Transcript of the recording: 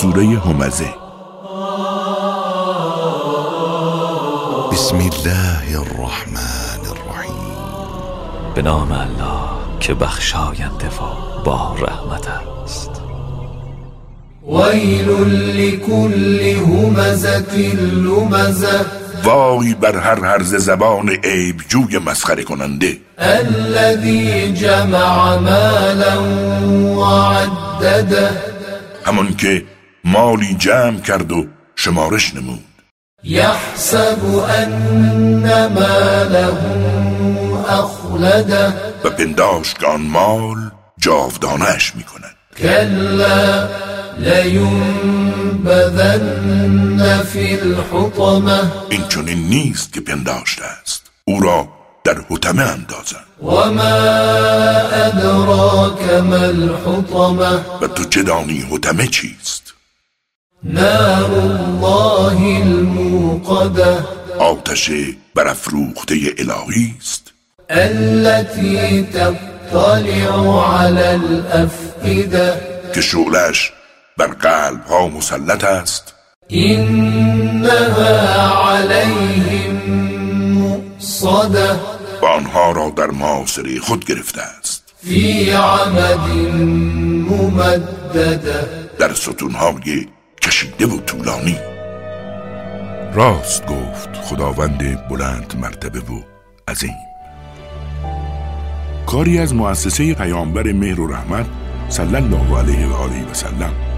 سوره همزه بسم الله الرحمن الرحیم. به نام الله که بخشاینده و با رحمت است. ویل لكل همزة لمزة. وای بر هر هرز زبان عیب جوی مسخره کننده. الذي جمع مالا وعدده. همون که مالی جمع کرد و شمارش نمود. يحسب أن ماله أخلده و پنداشت که آن مال جاودانش می‌کند. كلا لينبذن في الحطمة. این چنین نیست که پنداشته است. او را در حتمه اندازند. وما أدراك ما الحطمة. و تو چه دانی حتمه چیست؟ نار الله الموقدة. آتش برافروخته الهی است. التي تطلع على الأفئدة. که شعلش بر قلب ها مسلط است. إنها عليهم مؤصدة. و آنها را در معاصره خود گرفته است. في عمد ممددة. در ستونهای کشیده و طولانی. راست گفت خداوند بلند مرتبه و عظیم. کاری از مؤسسه پیامبر مهر و رحمت صلی الله علیه و آله و سلم